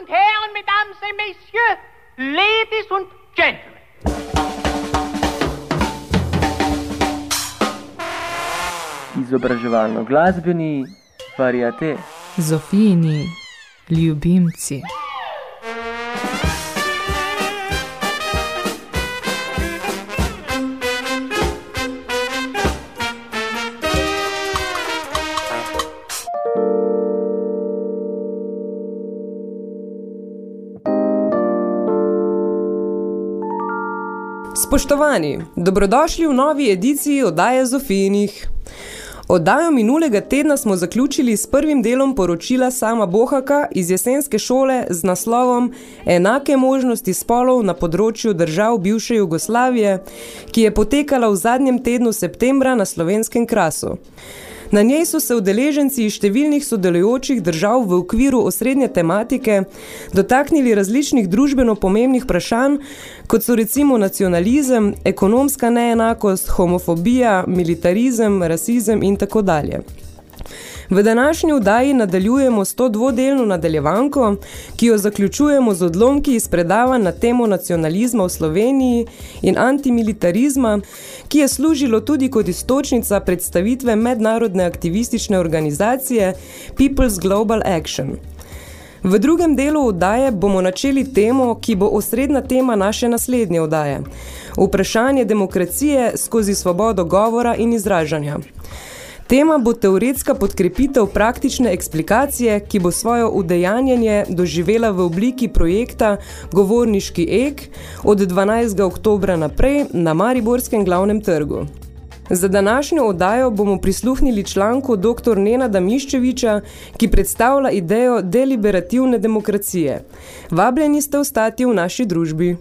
und Herren, Mesdames et Messieurs, Ladies und Gentlemen. Izobraževalno glasbeni variate. Zofijini ljubimci. Spoštovani, dobrodošli v novi ediciji oddaje Zofijinih. Oddajo minulega tedna smo zaključili s prvim delom poročila Sama Bohaka iz jesenske šole z naslovom Enake možnosti spolov na področju držav bivše Jugoslavije, ki je potekala v zadnjem tednu septembra na slovenskem krasu. Na njej so se udeleženci iz številnih sodelujočih držav v okviru osrednje tematike dotaknili različnih družbeno pomembnih vprašanj, kot so recimo nacionalizem, ekonomska neenakost, homofobija, militarizem, rasizem in tako dalje. V današnji vdaji nadaljujemo s to dvodelno nadaljevanko, ki jo zaključujemo z odlomki iz predava na temo nacionalizma v Sloveniji in antimilitarizma, ki je služilo tudi kot istočnica predstavitve mednarodne aktivistične organizacije People's Global Action. V drugem delu vdaje bomo načeli temo, ki bo osredna tema naše naslednje vdaje. Vprašanje demokracije skozi svobodo govora in izražanja. Tema bo teoretska podkrepitev praktične eksplikacije, ki bo svojo udejanjenje doživela v obliki projekta Govorniški ek od 12. oktobra naprej na Mariborskem glavnem trgu. Za današnjo oddajo bomo prisluhnili članku dr. Nenada Miščeviča, ki predstavlja idejo deliberativne demokracije. Vabljeni ste ostati v naši družbi.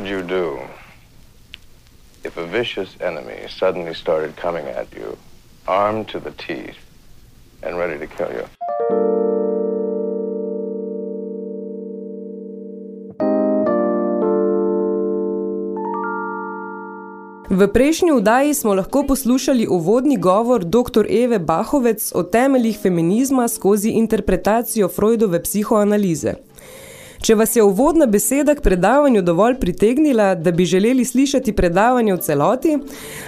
Would you do if a vicious enemy suddenly started coming at you, armed to the teeth and ready to kill you? V prejšnji vdaji smo lahko poslušali uvodni govor dr. Eve Bahovec o temeljih feminizma skozi interpretacijo Freudove psihoanalize. Če vas je uvodna beseda k predavanju dovolj pritegnila, da bi želeli slišati predavanje v celoti,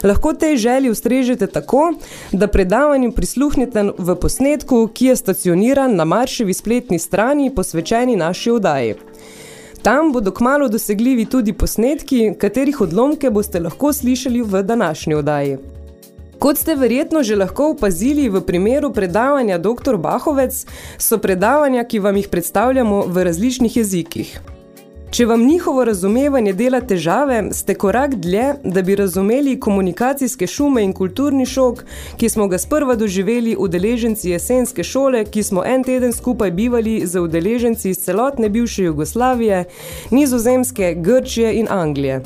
lahko tej želji ustrežete tako, da predavanju prisluhnete v posnetku, ki je stacioniran na Marševi spletni strani posvečeni naši vdaji. Tam bodo kmalo dosegljivi tudi posnetki, katerih odlomke boste lahko slišali v današnji vdaji. Kot ste verjetno že lahko opazili v primeru predavanja dr. Bahovec, so predavanja, ki vam jih predstavljamo v različnih jezikih. Če vam njihovo razumevanje dela težave, ste korak dlje, da bi razumeli komunikacijske šume in kulturni šok, ki smo ga sprva doživeli udeleženci jesenske šole, ki smo en teden skupaj bivali za udeleženci iz celotne bivše Jugoslavije, Nizozemske, Grčije in Anglije.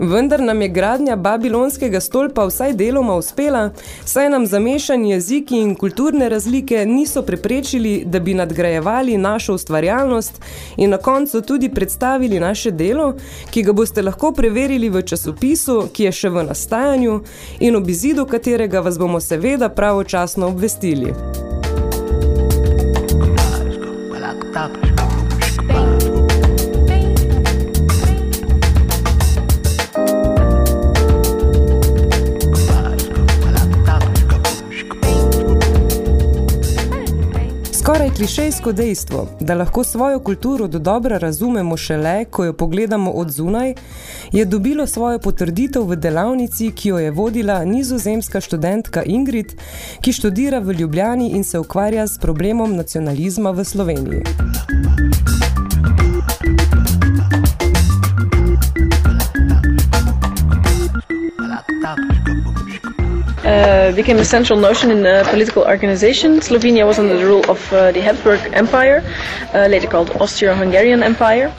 Vendar nam je gradnja babilonskega stolpa vsaj deloma uspela, saj nam zamešani jeziki in kulturne razlike niso preprečili, da bi nadgrajevali našo ustvarjalnost in na koncu tudi predstavili naše delo, ki ga boste lahko preverili v časopisu, ki je še v nastajanju in ob izidu katerega vas bomo seveda pravočasno obvestili. Skoraj klišejsko dejstvo, da lahko svojo kulturo do dobra razumemo šele, ko jo pogledamo od zunaj, je dobilo svojo potrditev v delavnici, ki jo je vodila nizozemska študentka Ingrid, ki študira v Ljubljani in se ukvarja s problemom nacionalizma v Sloveniji. Uh, became a central notion in the political organization. Slovenia was under the rule of uh, the Habsburg Empire, uh, later called Austro-Hungarian Empire.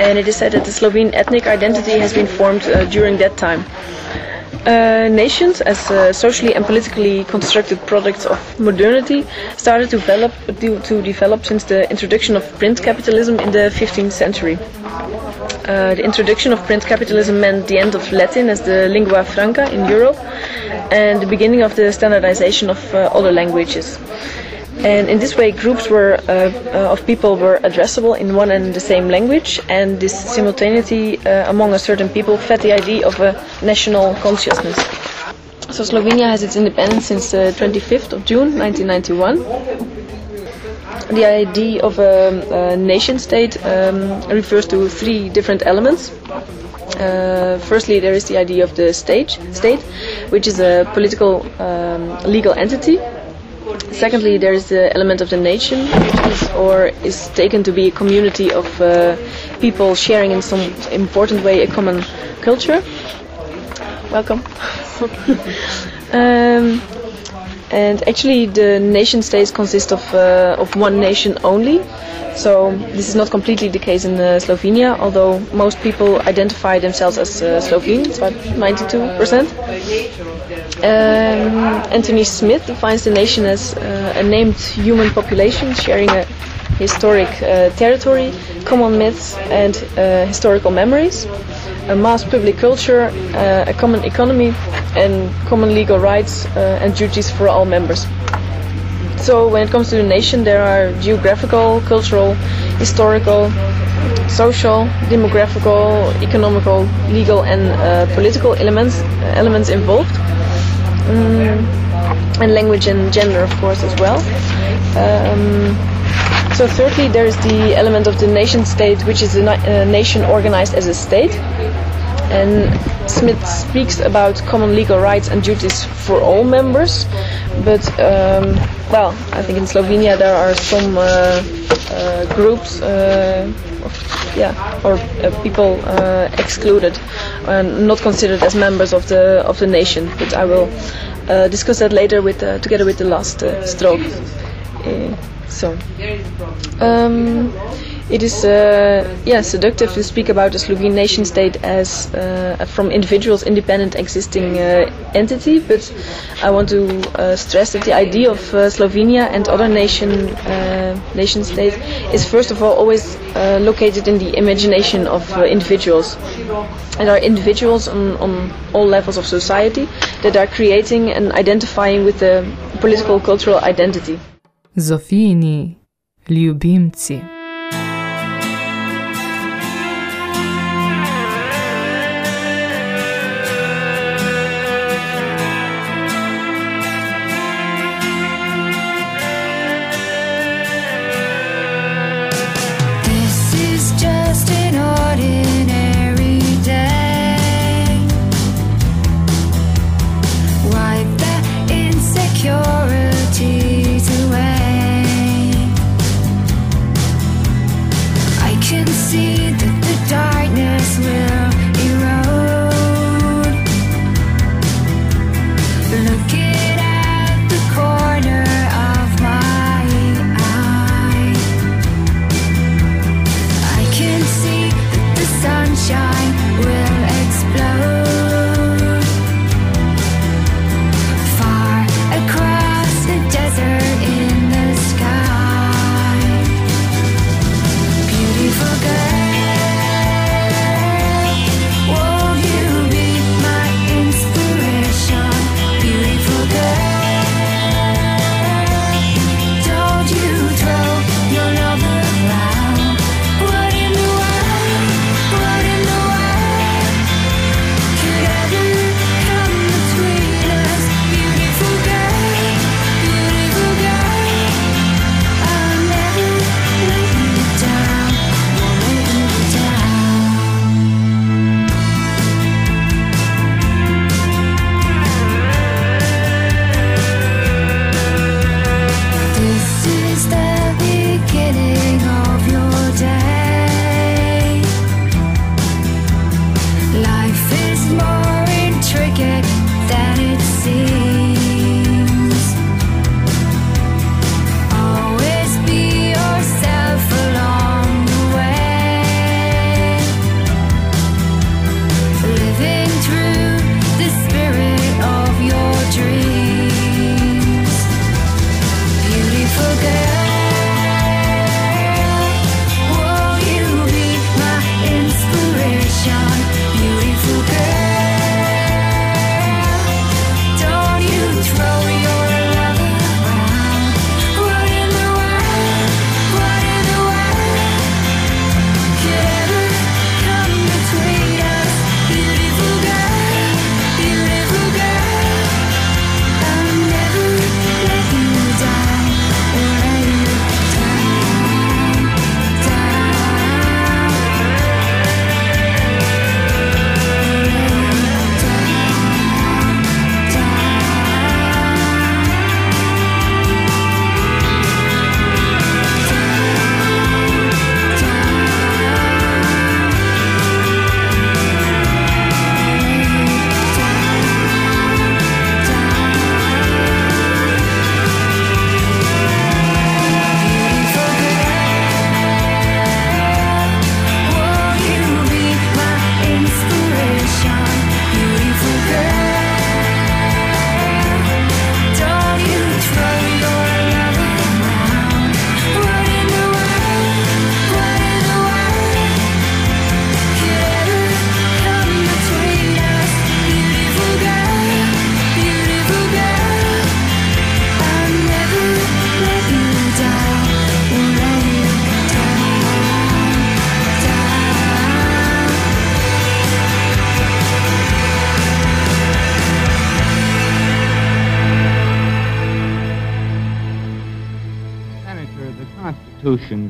And it is said that the Slovene ethnic identity has been formed uh, during that time. Uh, nations, as uh, socially and politically constructed products of modernity, started to develop, to, develop since the introduction of print capitalism in the 15th century. Uh, the introduction of print capitalism meant the end of Latin as the lingua franca in Europe and the beginning of the standardization of uh, other languages. And in this way, groups were uh, uh, of people were addressable in one and the same language, and this simultaneity uh, among a certain people fed the idea of a national consciousness. So Slovenia has its independence since the 25th of June 1991. The idea of a, a nation state um, refers to three different elements. Uh, firstly, there is the idea of the state, state, which is a political, um, legal entity. Secondly, there is the element of the nation, which is or is taken to be a community of uh, people sharing in some important way a common culture. Welcome. um, and actually, the nation states consist of uh, of one nation only. So this is not completely the case in uh, Slovenia, although most people identify themselves as uh, Slovene. It's about 92 percent. Um, Anthony Smith defines the nation as uh, a named human population sharing a historic uh, territory, common myths, and uh, historical memories, a mass public culture, uh, a common economy, and common legal rights uh, and duties for all members. So, when it comes to the nation, there are geographical, cultural, historical, social, demographical, economical, legal, and uh, political elements elements involved mm, and language and gender, of course, as well. Um, so, thirdly, there is the element of the nation state, which is a, na- a nation organized as a state. And Smith speaks about common legal rights and duties for all members, but um, well, I think in Slovenia there are some uh, uh, groups, uh, of, yeah, or uh, people uh, excluded and not considered as members of the of the nation. But I will uh, discuss that later with together with the last stroke. So, um, it is uh, yeah seductive to speak about the Slovene nation state as uh, from individuals independent existing uh, entity, but I want to uh, stress that the idea of uh, Slovenia and other nation uh, nation states is first of all always uh, located in the imagination of uh, individuals. And are individuals on, on all levels of society that are creating and identifying with the political cultural identity. Zofijini ljubimci.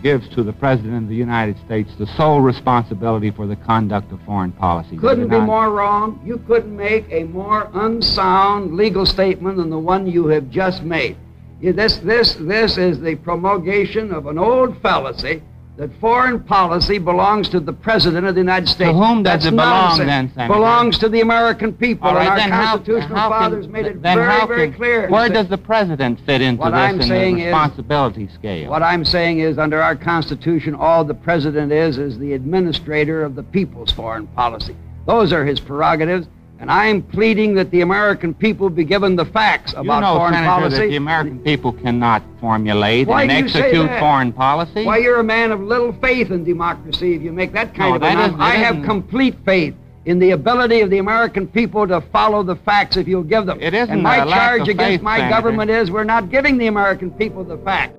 Gives to the President of the United States the sole responsibility for the conduct of foreign policy. Couldn't be more wrong. You couldn't make a more unsound legal statement than the one you have just made. This, this, this is the promulgation of an old fallacy that foreign policy belongs to the President of the United States. To whom does That's it belong nonsense. then, Senator? Belongs to the American people, All right, and our then how, constitutional how fathers can, made it very, very can- clear. Where does the president fit into What this I'm in saying the is- responsibility scale? What I'm saying is, under our Constitution, all the President is is the administrator of the people's foreign policy. Those are his prerogatives, and I'm pleading that the American people be given the facts you about know, foreign Senator, policy. that the American people cannot formulate Why and you execute that? foreign policy. Why, you're a man of little faith in democracy if you make that kind No, of that an isn't- I have complete faith in the ability of the American people to follow the facts if you'll give them. It isn't and my a lack charge of against faith, my Senator. government is we're not giving the American people the facts.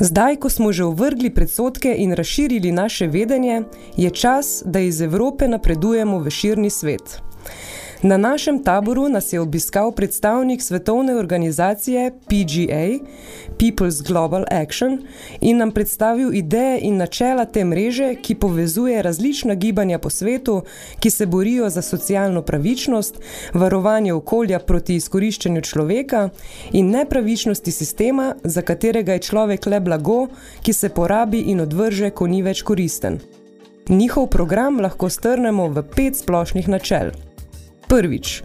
Zdaj, ko smo že ovrgli predsotke in razširili naše vedenje, je čas, da iz Evrope napredujemo v širni svet. Na našem taboru nas je obiskal predstavnik svetovne organizacije PGA, People's Global Action, in nam predstavil ideje in načela te mreže, ki povezuje različna gibanja po svetu, ki se borijo za socialno pravičnost, varovanje okolja proti izkoriščanju človeka in nepravičnosti sistema, za katerega je človek le blago, ki se porabi in odvrže, ko ni več koristen. Njihov program lahko strnemo v pet splošnih načel. Prvič,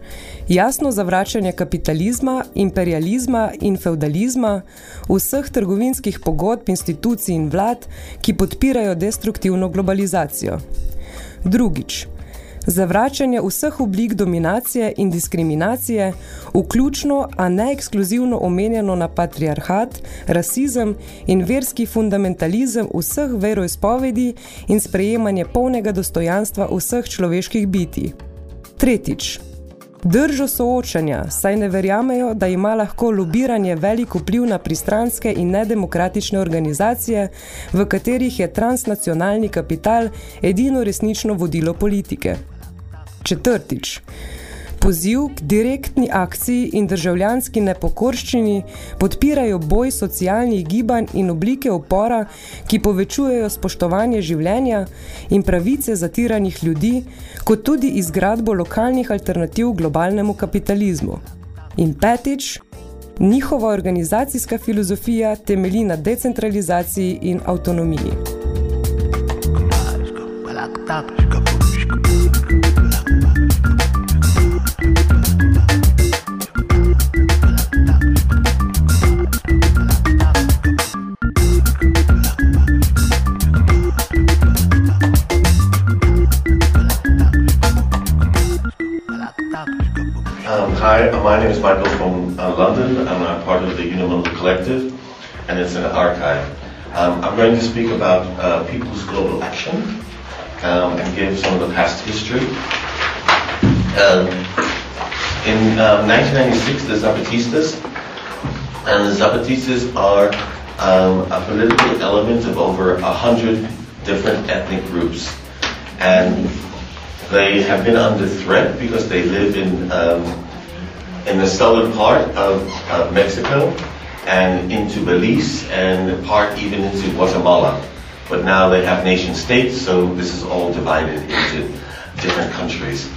jasno zavračanje kapitalizma, imperializma in feudalizma, vseh trgovinskih pogodb, institucij in vlad, ki podpirajo destruktivno globalizacijo. Drugič, zavračanje vseh oblik dominacije in diskriminacije, vključno, a ne ekskluzivno omenjeno na patriarhat, rasizem in verski fundamentalizem vseh veroizpovedi in sprejemanje polnega dostojanstva vseh človeških bitij. Tretjič. Držo soočanja, saj ne verjamejo, da ima lahko lobiranje velik vpliv na pristranske in nedemokratične organizacije, v katerih je transnacionalni kapital edino resnično vodilo politike. Četrtič. Poziv k direktni akciji in državljanski nepokorščini podpirajo boj socialnih gibanj in oblike opora, ki povečujejo spoštovanje življenja in pravice zatiranih ljudi, kot tudi izgradbo lokalnih alternativ globalnemu kapitalizmu. In petič. Njihova organizacijska filozofija temelji na decentralizaciji in avtonomiji. Um, London. I'm part of the Unimodal Collective, and it's an archive. Um, I'm going to speak about uh, People's Global Action um, and give some of the past history. Um, in um, 1996, the Zapatistas, and the Zapatistas are um, a political element of over a hundred different ethnic groups, and they have been under threat because they live in um, in the southern part of, of Mexico and into Belize and part even into Guatemala. But now they have nation states, so this is all divided into different countries.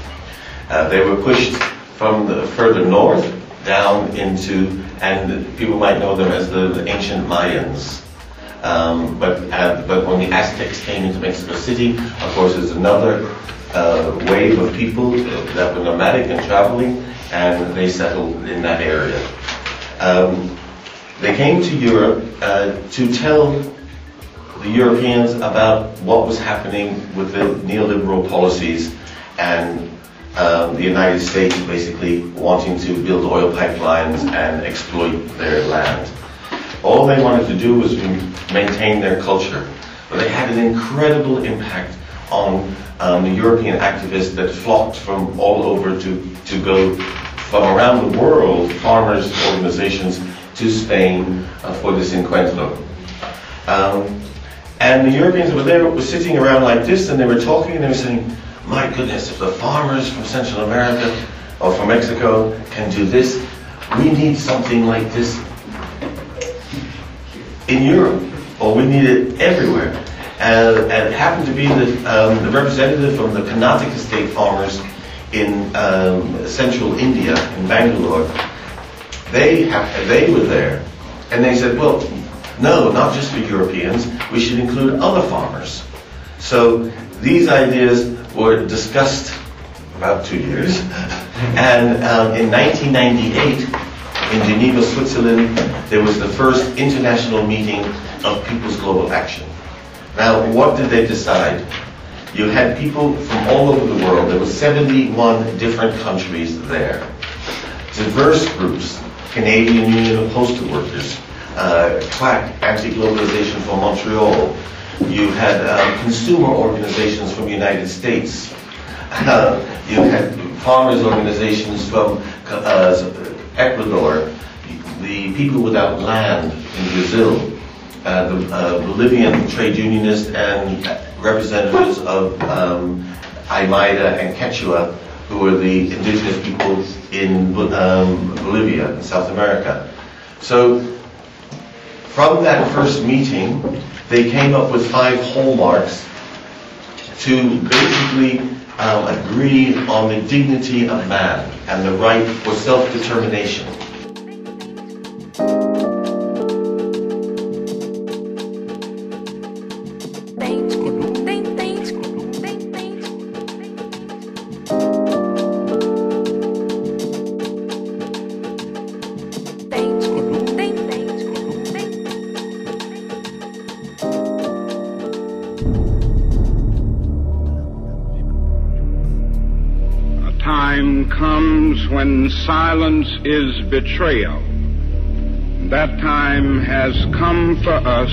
Uh, they were pushed from the further north down into, and people might know them as the, the ancient Mayans. Um, but uh, but when the Aztecs came into Mexico City, of course, there's another uh, wave of people that were nomadic and traveling, and they settled in that area. Um, they came to Europe uh, to tell the Europeans about what was happening with the neoliberal policies and um, the United States basically wanting to build oil pipelines and exploit their land. All they wanted to do was maintain their culture, but they had an incredible impact on um, the European activists that flocked from all over to, to go from around the world, farmers' organizations, to Spain uh, for this encuentro. Um, and the Europeans were there, were sitting around like this, and they were talking, and they were saying, "My goodness, if the farmers from Central America or from Mexico can do this, we need something like this in Europe, or we need it everywhere." And, and happened to be the, um, the representative from the Karnataka state farmers in um, central India, in Bangalore. They have, they were there, and they said, "Well, no, not just for Europeans, we should include other farmers. So these ideas were discussed about two years, and um, in 1998, in Geneva, Switzerland, there was the first international meeting of People's Global Action. Now, what did they decide? You had people from all over the world. There were 71 different countries there. Diverse groups, Canadian Union of Postal Workers, uh, CLAC, Anti-Globalization for Montreal. You had um, consumer organizations from the United States. Uh, you had farmers organizations from uh, Ecuador, the People Without Land in Brazil, uh, the uh, Bolivian trade unionists and representatives of um, and Quechua, who were the indigenous people in um, Bolivia in South America. So from that first meeting, they came up with five hallmarks to basically um, agree on the dignity of man and the right for self-determination. When silence is betrayal. That time has come for us,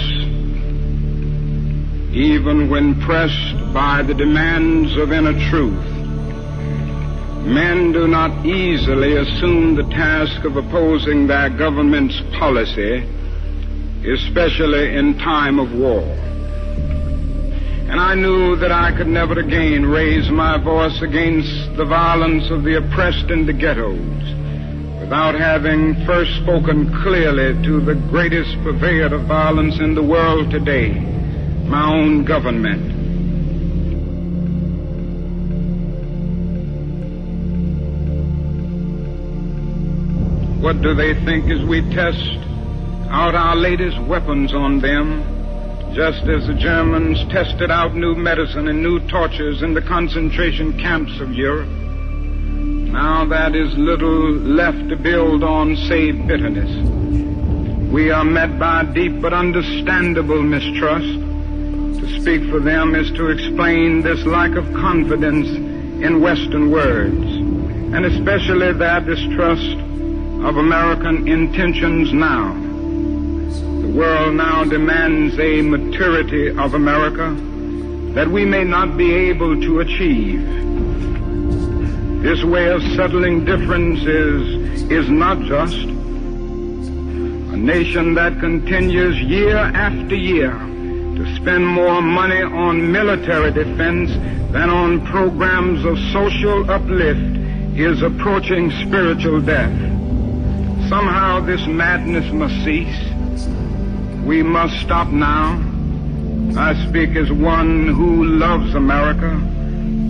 even when pressed by the demands of inner truth. Men do not easily assume the task of opposing their government's policy, especially in time of war. And I knew that I could never again raise my voice against the violence of the oppressed in the ghettos without having first spoken clearly to the greatest purveyor of violence in the world today, my own government. What do they think as we test out our latest weapons on them? just as the Germans tested out new medicine and new tortures in the concentration camps of Europe. Now that is little left to build on save bitterness. We are met by deep but understandable mistrust. Speak for them is to explain this lack of confidence in Western words, and especially their distrust of American intentions now. The world now demands a maturity of America that we may not be able to achieve. This way of settling differences is not just. A nation that continues year after year to spend more money on military defense than on programs of social uplift is approaching spiritual death. Somehow this madness must cease. We must stop now. I speak as one who loves America.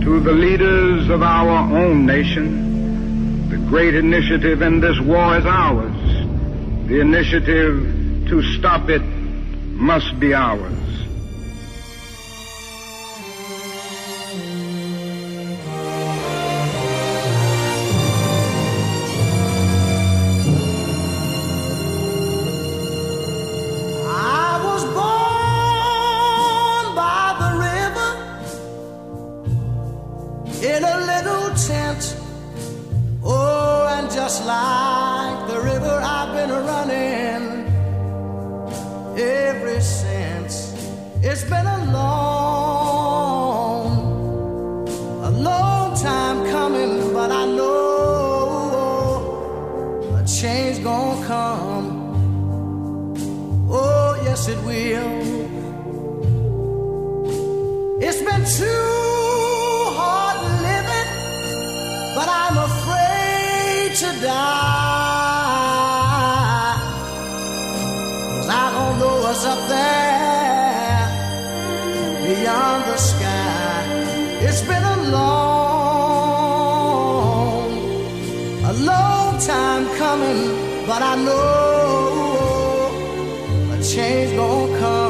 To the leaders of our own nation, the great initiative in this war is ours. The initiative to stop it must be ours. Coming, but I know a change gonna come.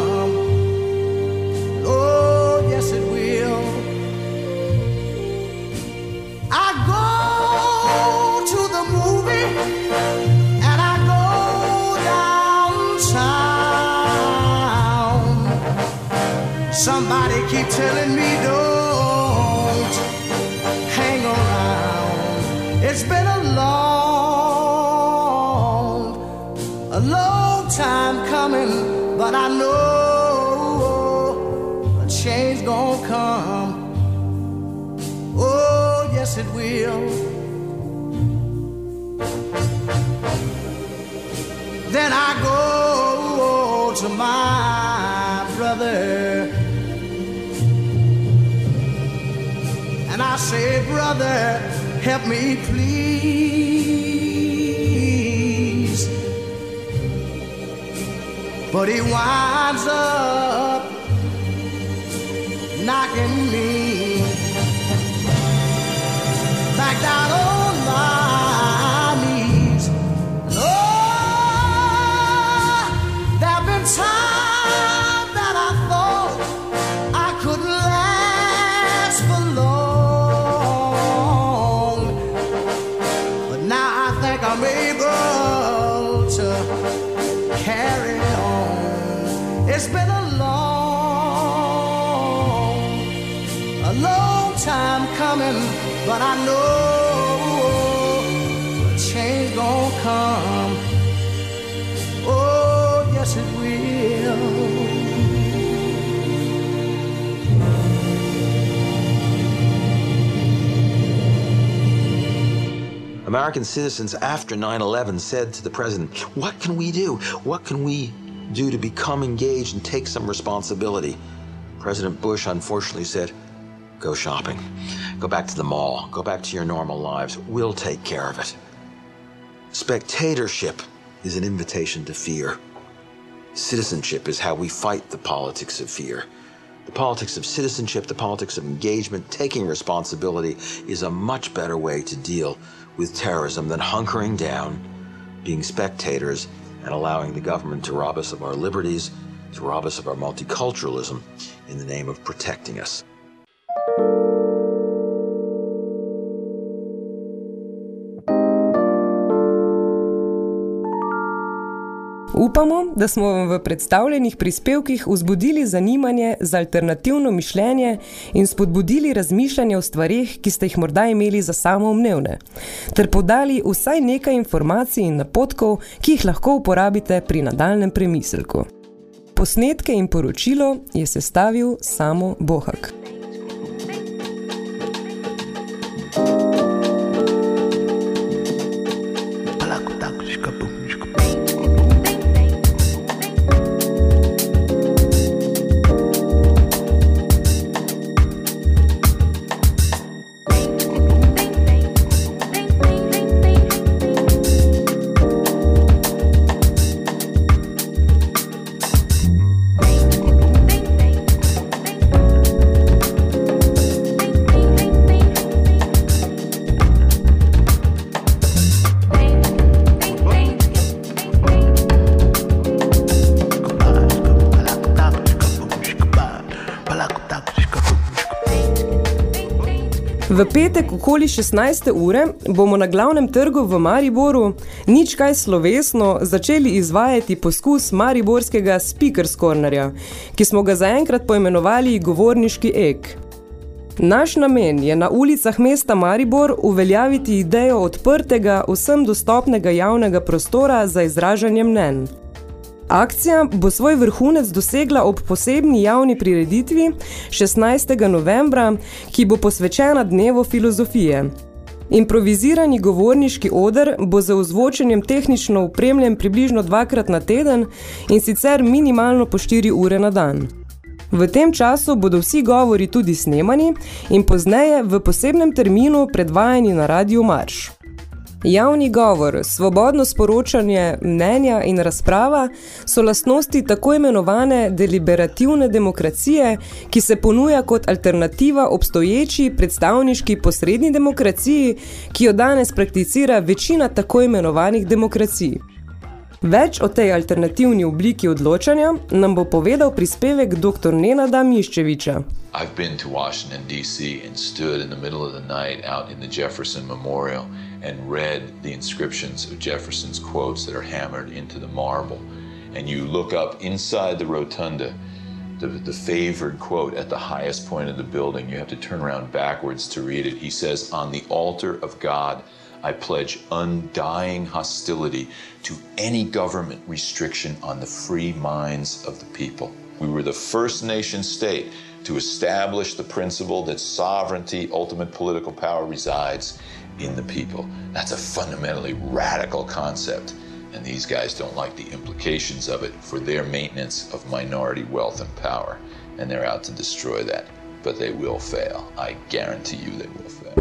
My brother and I say, Brother, help me, please. But he winds up knocking me American citizens after 9 11 said to the president, What can we do? What can we do to become engaged and take some responsibility? President Bush unfortunately said, Go shopping. Go back to the mall. Go back to your normal lives. We'll take care of it. Spectatorship is an invitation to fear. Citizenship is how we fight the politics of fear. The politics of citizenship, the politics of engagement, taking responsibility is a much better way to deal with terrorism than hunkering down, being spectators, and allowing the government to rob us of our liberties, to rob us of our multiculturalism in the name of protecting us. Upamo, da smo vam v predstavljenih prispevkih vzbudili zanimanje za alternativno mišljenje in spodbudili razmišljanje o stvarih, ki ste jih morda imeli za samoumnevne, ter podali vsaj nekaj informacij in napotkov, ki jih lahko uporabite pri nadaljnem premislku. Posnetke in poročilo je sestavil samo Bohak. V petek okoli 16. ure bomo na glavnem trgu v Mariboru nič kaj slovesno začeli izvajati poskus mariborskega speakers cornerja, ki smo ga zaenkrat poimenovali govorniški ek. Naš namen je na ulicah mesta Maribor uveljaviti idejo odprtega, vsem dostopnega javnega prostora za izražanje mnenj. Akcija bo svoj vrhunec dosegla ob posebni javni prireditvi 16. novembra, ki bo posvečena dnevu filozofije. Improvizirani govorniški oder bo za ozvočenjem tehnično upremljen približno dvakrat na teden in sicer minimalno po 4 ure na dan. V tem času bodo vsi govori tudi snemani in pozneje v posebnem terminu predvajani na Radio Marš. Javni govor, svobodno sporočanje, mnenja in razprava so lastnosti tako imenovane deliberativne demokracije, ki se ponuja kot alternativa obstoječi predstavniški posredni demokraciji, ki jo danes prakticira večina tako imenovanih demokracij. Več o tej alternativni obliki odločanja nam bo povedal prispevek dr. Nenada Miščeviča. I've been to Washington, D.C., and stood in the middle of the night out in the Jefferson Memorial and read the inscriptions of Jefferson's quotes that are hammered into the marble. And you look up inside the rotunda, the, the favored quote at the highest point of the building. You have to turn around backwards to read it. He says, On the altar of God, I pledge undying hostility to any government restriction on the free minds of the people. We were the first nation state to establish the principle that sovereignty, ultimate political power, resides in the people. That's a fundamentally radical concept, and these guys don't like the implications of it for their maintenance of minority wealth and power, and they're out to destroy that. But they will fail. I guarantee you they will fail.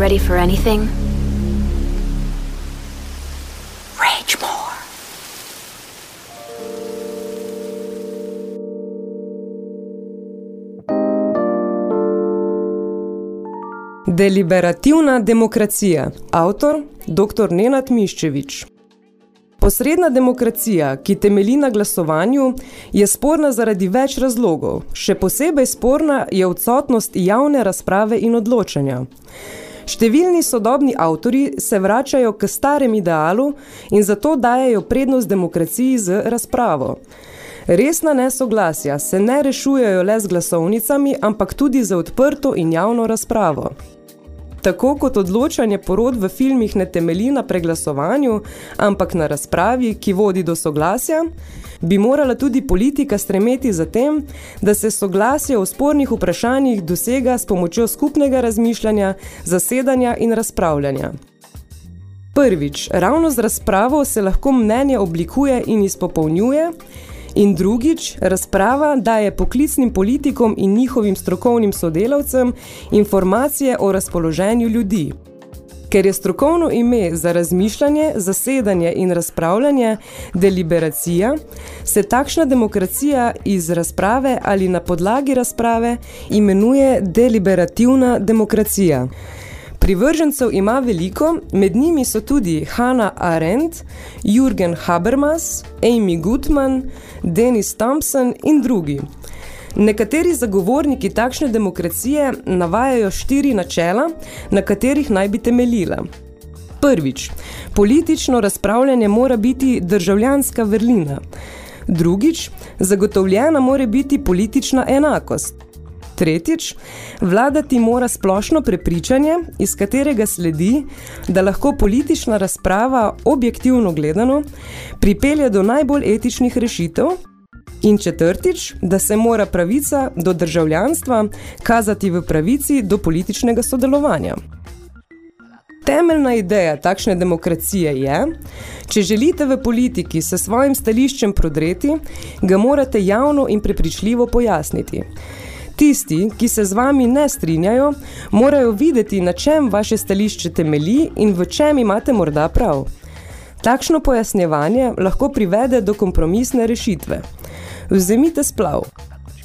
Ready for anything? Rage more. Deliberativna demokracija. Avtor dr. Nenad Miščevič. Po Posredna demokracija, ki temelji na glasovanju, je sporna zaradi več razlogov. Še posebej sporna je odsotnost javne razprave in odločanja. Številni sodobni avtori se vračajo k starem idealu in zato dajejo prednost demokraciji z razpravo. Resna nesoglasja se ne rešujejo le z glasovnicami, ampak tudi za odprto in javno razpravo. Tako kot odločanje porod v filmih ne temelji na preglasovanju, ampak na razpravi, ki vodi do soglasja, bi morala tudi politika stremeti za tem, da se soglasje o spornih vprašanjih dosega s pomočjo skupnega razmišljanja, zasedanja in razpravljanja. Prvič, ravno z razpravo se lahko mnenje oblikuje in izpopolnjuje, In drugič, razprava daje poklicnim politikom in njihovim strokovnim sodelavcem informacije o razpoloženju ljudi. Ker je strokovno ime za razmišljanje, zasedanje in razpravljanje deliberacija, se takšna demokracija iz razprave ali na podlagi razprave imenuje deliberativna demokracija. Privržencev ima veliko, med njimi so tudi Hannah Arendt, Jürgen Habermas, Amy Gutmann, Dennis Thompson in drugi. Nekateri zagovorniki takšne demokracije navajajo štiri načela, na katerih naj bi temeljila. Prvič, politično razpravljanje mora biti državljanska vrlina. Drugič, zagotovljena mora biti politična enakost. Tretjič, vladati mora splošno prepričanje, iz katerega sledi, da lahko politična razprava objektivno gledano pripelje do najbolj etičnih rešitev. In četrtič, da se mora pravica do državljanstva kazati v pravici do političnega sodelovanja. Temeljna ideja takšne demokracije je, če želite v politiki se svojim stališčem prodreti, ga morate javno in prepričljivo pojasniti. Tisti, ki se z vami ne strinjajo, morajo videti, na čem vaše stališče temelji in v čem imate morda prav. Takšno pojasnjevanje lahko privede do kompromisne rešitve. Vzemite splav.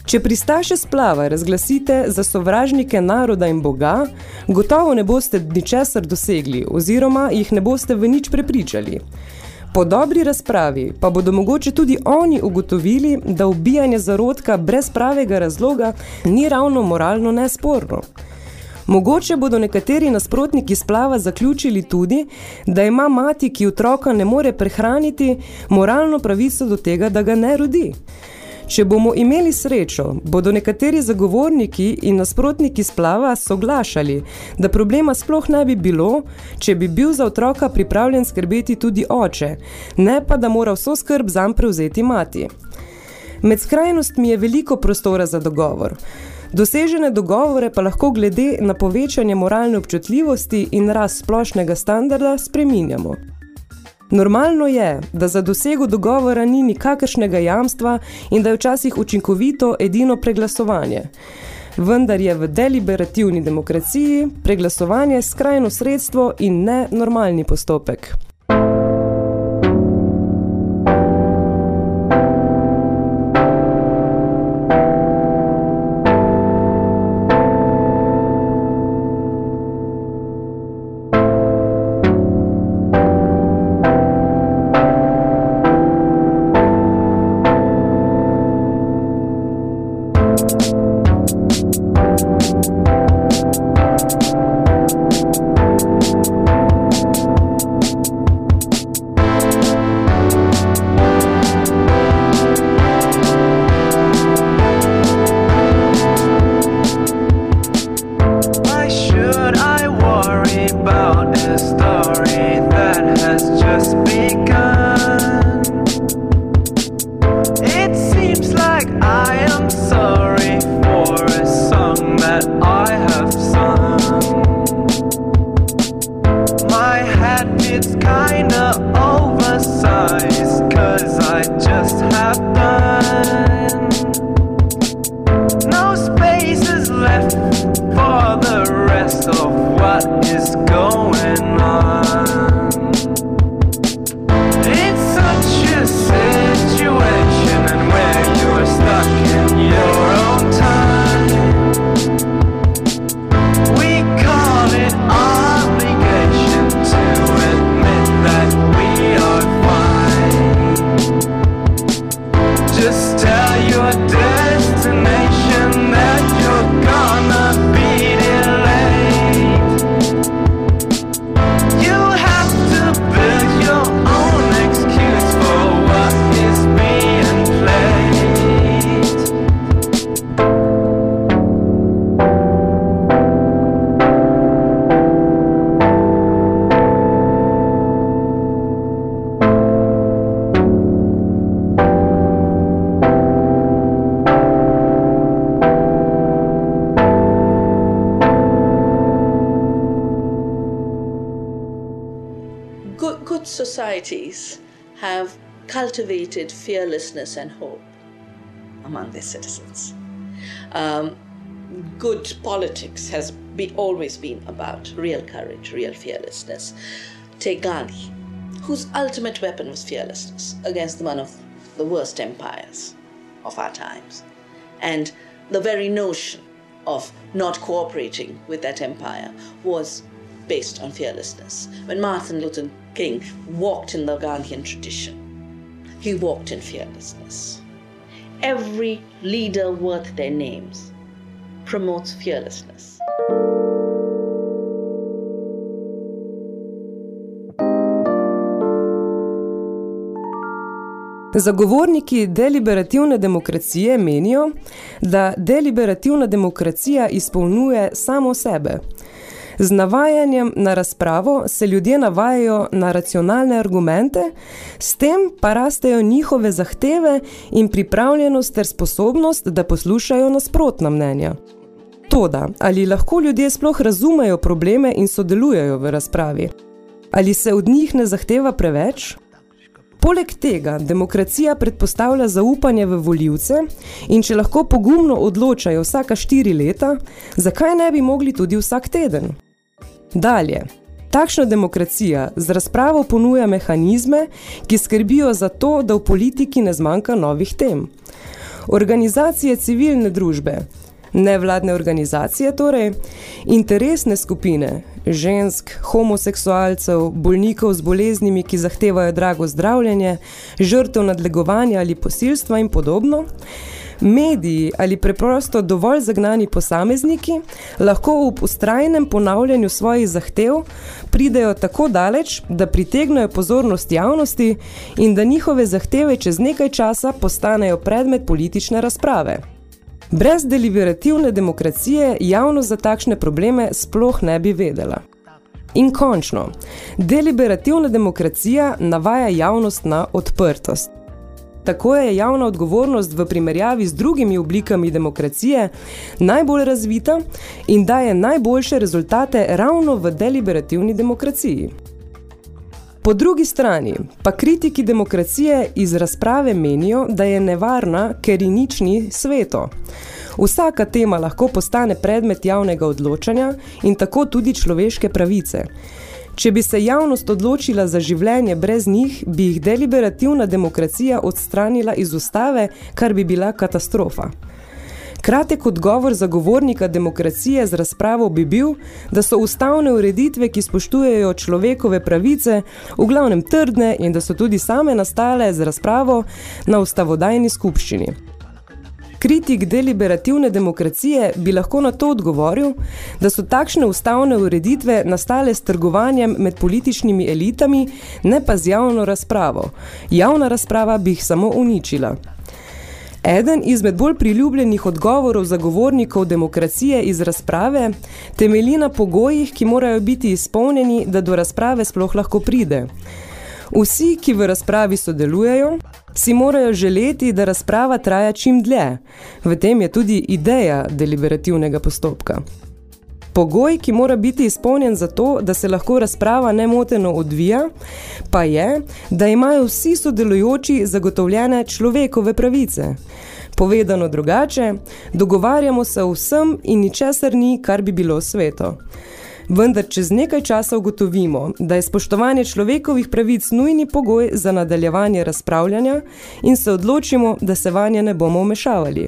Če pristaše splava razglasite za sovražnike naroda in Boga, gotovo ne boste ničesar dosegli oziroma jih ne boste v nič prepričali. Po dobri razpravi pa bodo mogoče tudi oni ugotovili, da ubijanje zarodka brez pravega razloga ni ravno moralno nesporno. Mogoče bodo nekateri nasprotniki splava zaključili tudi, da ima mati, ki otroka ne more prehraniti, moralno pravico do tega, da ga ne rodi. Če bomo imeli srečo, bodo nekateri zagovorniki in nasprotniki splava soglašali, da problema sploh ne bi bilo, če bi bil za otroka pripravljen skrbeti tudi oče, ne pa da mora vso skrb zam prevzeti mati. Med skrajnostmi je veliko prostora za dogovor. Dosežene dogovore pa lahko glede na povečanje moralne občutljivosti in rast splošnega standarda spreminjamo. Normalno je, da za dosego dogovora ni nikakršnega jamstva in da je včasih učinkovito edino preglasovanje. Vendar je v deliberativni demokraciji preglasovanje skrajno sredstvo in ne normalni postopek. And hope among their citizens. Um, good politics has be, always been about real courage, real fearlessness. Take Gandhi, whose ultimate weapon was fearlessness against one of the worst empires of our times. And the very notion of not cooperating with that empire was based on fearlessness. When Martin Luther King walked in the Gandhian tradition, he walked in fearlessness. Every leader worth their names promotes fearlessness. Zagovorniki deliberativne demokracije menijo, da deliberativna demokracija izpolnjuje samo sebe. Z navajanjem na razpravo se ljudje navajajo na racionalne argumente, s tem pa rastejo njihove zahteve in pripravljenost ter sposobnost, da poslušajo nasprotna mnenja. Toda, ali lahko ljudje sploh razumejo probleme in sodelujejo v razpravi? Ali se od njih ne zahteva preveč? Poleg tega, demokracija predpostavlja zaupanje v voljivce in če lahko pogumno odločajo vsaka štiri leta, zakaj ne bi mogli tudi vsak teden? Dalje. Takšna demokracija z razpravo ponuja mehanizme, ki skrbijo za to, da v politiki ne zmanjka novih tem. Organizacije civilne družbe, nevladne organizacije torej, interesne skupine, žensk, homoseksualcev, bolnikov z boleznimi, ki zahtevajo drago zdravljenje, žrtev nadlegovanja ali posilstva in podobno, mediji ali preprosto dovolj zagnani posamezniki lahko v ustrajnem ponavljanju svojih zahtev pridejo tako daleč, da pritegnejo pozornost javnosti in da njihove zahteve čez nekaj časa postanejo predmet politične razprave. Brez deliberativne demokracije javnost za takšne probleme sploh ne bi vedela. In končno, deliberativna demokracija navaja javnost na odprtost. Tako je javna odgovornost v primerjavi z drugimi oblikami demokracije najbolj razvita in daje najboljše rezultate ravno v deliberativni demokraciji. Po drugi strani pa kritiki demokracije iz razprave menijo, da je nevarna, ker ji nič ni sveto. Vsaka tema lahko postane predmet javnega odločanja in tako tudi človeške pravice. Če bi se javnost odločila za življenje brez njih, bi jih deliberativna demokracija odstranila iz ustave, kar bi bila katastrofa. Kratek odgovor zagovornika demokracije z razpravo bi bil, da so ustavne ureditve, ki spoštujejo človekove pravice, v glavnem trdne in da so tudi same nastale z razpravo na ustavodajni skupščini. Kritik deliberativne demokracije bi lahko na to odgovoril, da so takšne ustavne ureditve nastale s trgovanjem med političnimi elitami, ne pa z javno razpravo. Javna razprava bi jih samo uničila. Eden izmed bolj priljubljenih odgovorov zagovornikov demokracije iz razprave temelji na pogojih, ki morajo biti izpolnjeni, da do razprave sploh lahko pride. Vsi, ki v razpravi sodelujejo, si morajo želeti, da razprava traja čim dlje. V tem je tudi ideja deliberativnega postopka. Pogoj, ki mora biti izpolnjen za to, da se lahko razprava nemoteno odvija, pa je, da imajo vsi sodelujoči zagotovljene človekove pravice. Povedano drugače, dogovarjamo se o vsem in ničesar ni, kar bi bilo sveto. Vendar čez nekaj časa ugotovimo, da je spoštovanje človekovih pravic nujni pogoj za nadaljevanje razpravljanja in se odločimo, da se vanje ne bomo vmešavali.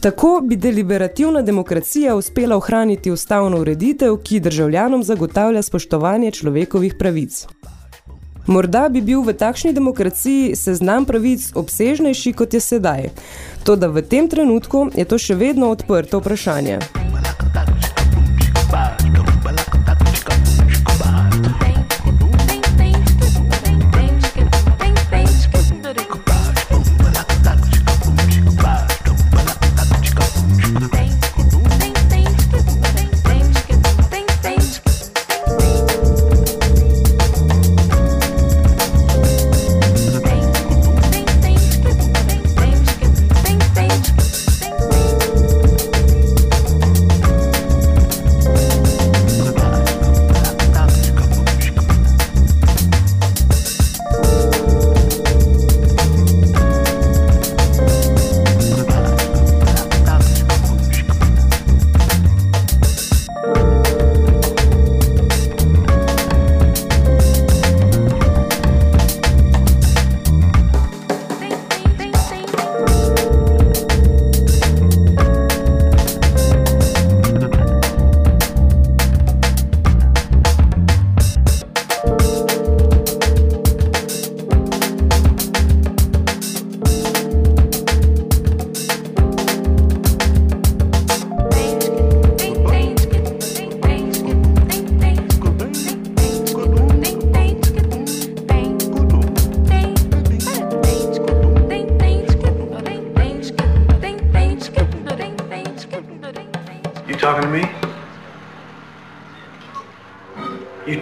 Tako bi deliberativna demokracija uspela ohraniti ustavno ureditev, ki državljanom zagotavlja spoštovanje človekovih pravic. Morda bi bil v takšni demokraciji seznam pravic obsežnejši, kot je sedaj, toda v tem trenutku je to še vedno odprto vprašanje.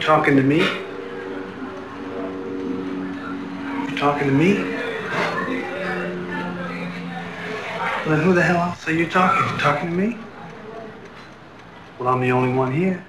talking to me? You talking to me? Well, then who the hell else are you talking? You talking to me? Well, I'm the only one here.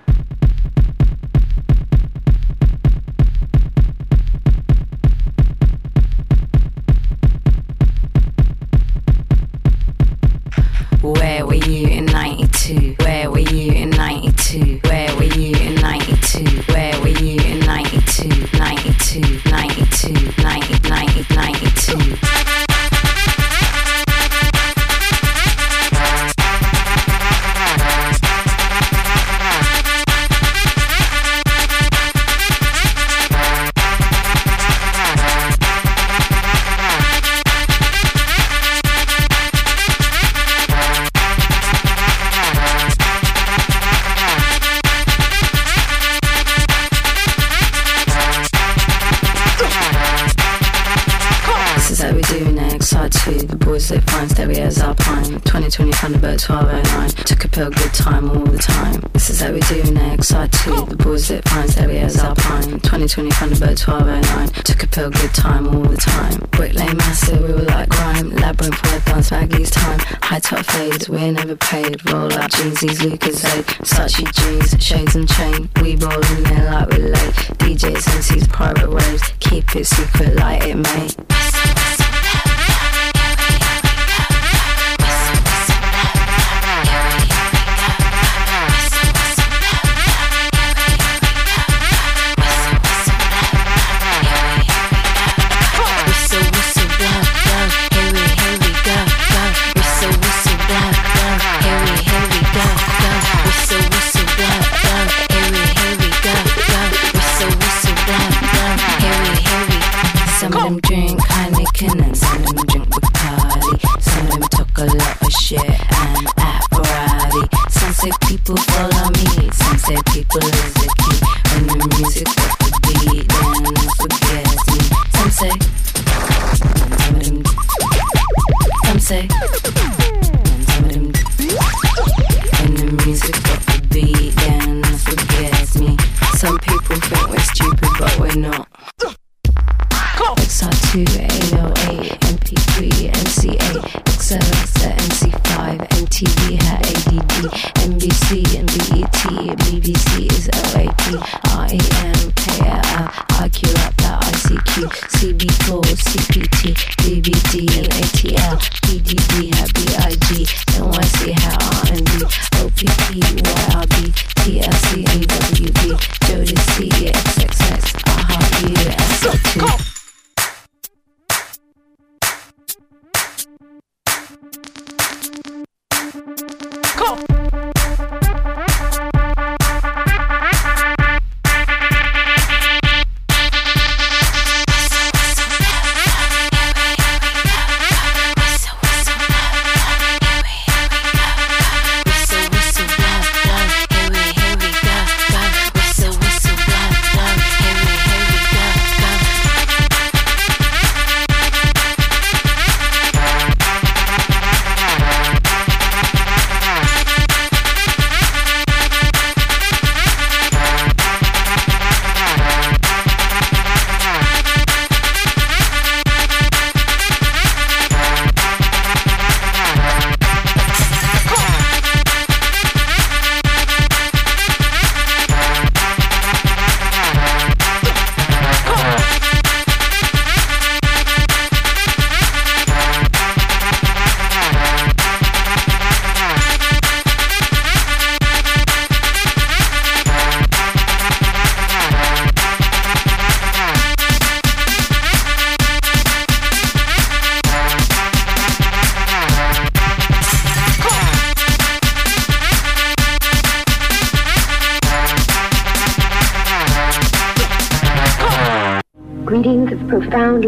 never paid. Roll out Jeezy's, Lucas A, Sachi jeans, shades and chain. We roll in there like relay. DJs, MCs, private waves. Keep it secret, light it, mate.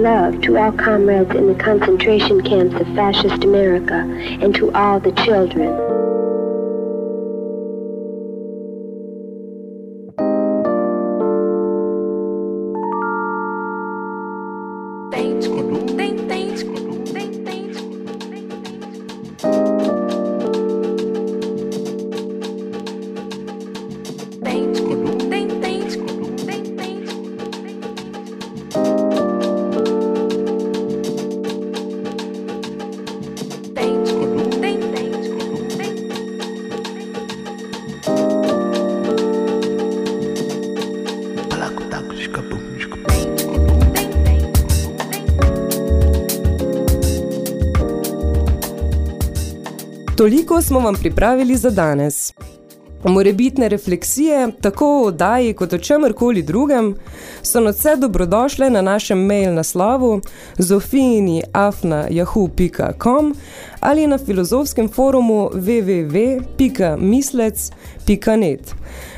love to our comrades in the concentration camps of fascist America and to all the children. Toliko smo vam pripravili za danes. Morebitne refleksije, tako o oddaji kot o čemrkoli drugem, so nadse dobrodošle na našem mail naslovu zofijini.afna.jahu.com ali na filozofskem forumu www.mislec.net.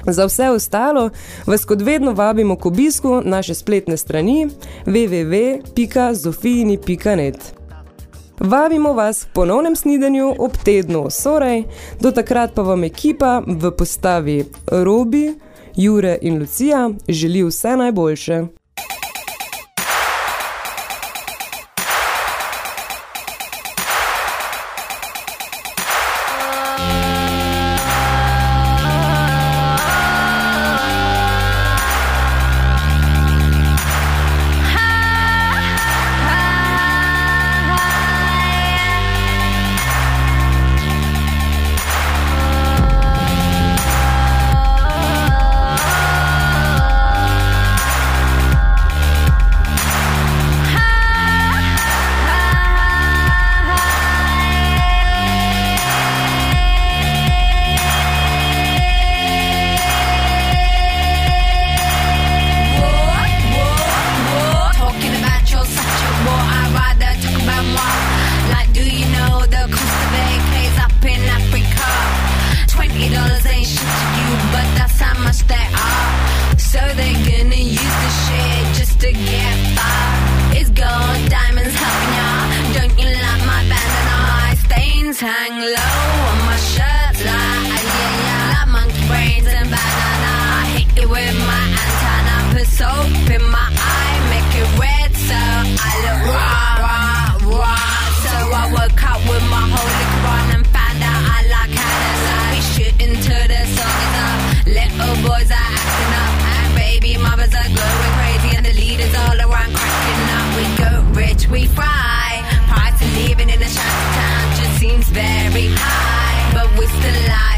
Za vse ostalo vas kot vedno vabimo k obisku naše spletne strani www.zofijini.net. Vabimo vas v ponovnem snidenju ob tednu Soraj, do takrat pa vam ekipa v postavi Robi, Jure in Lucija želi vse najboljše. dollars ain't shit to you, but that's how much they are. So they gonna use the shit just to get by. It's gold, diamonds helping ya. Don't you like my bandana? Stains hang low on my shirt, like yeah, yeah. Like monkey brains and banana. I hit it with my antenna, put soap in my the light.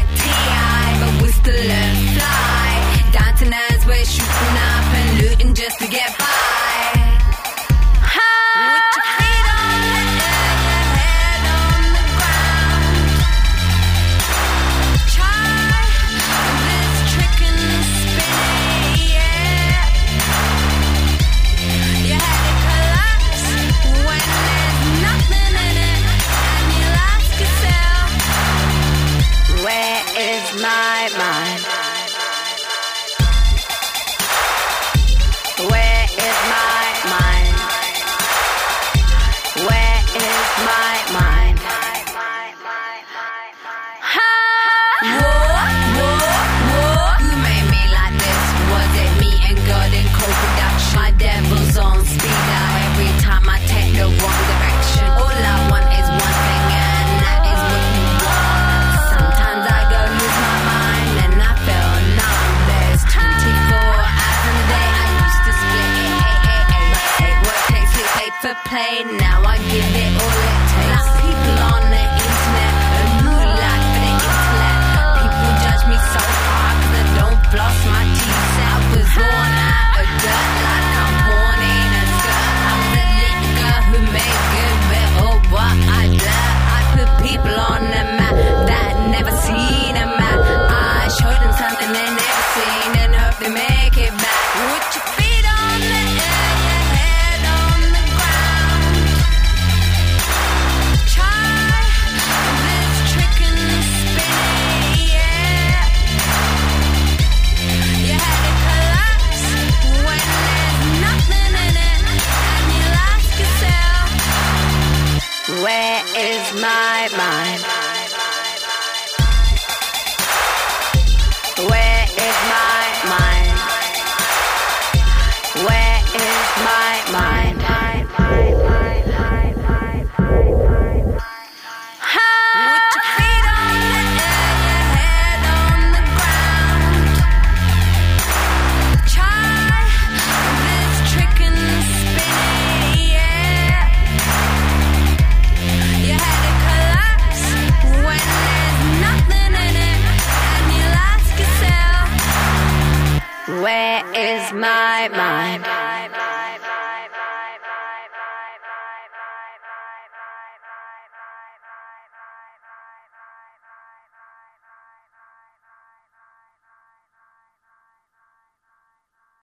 paid now.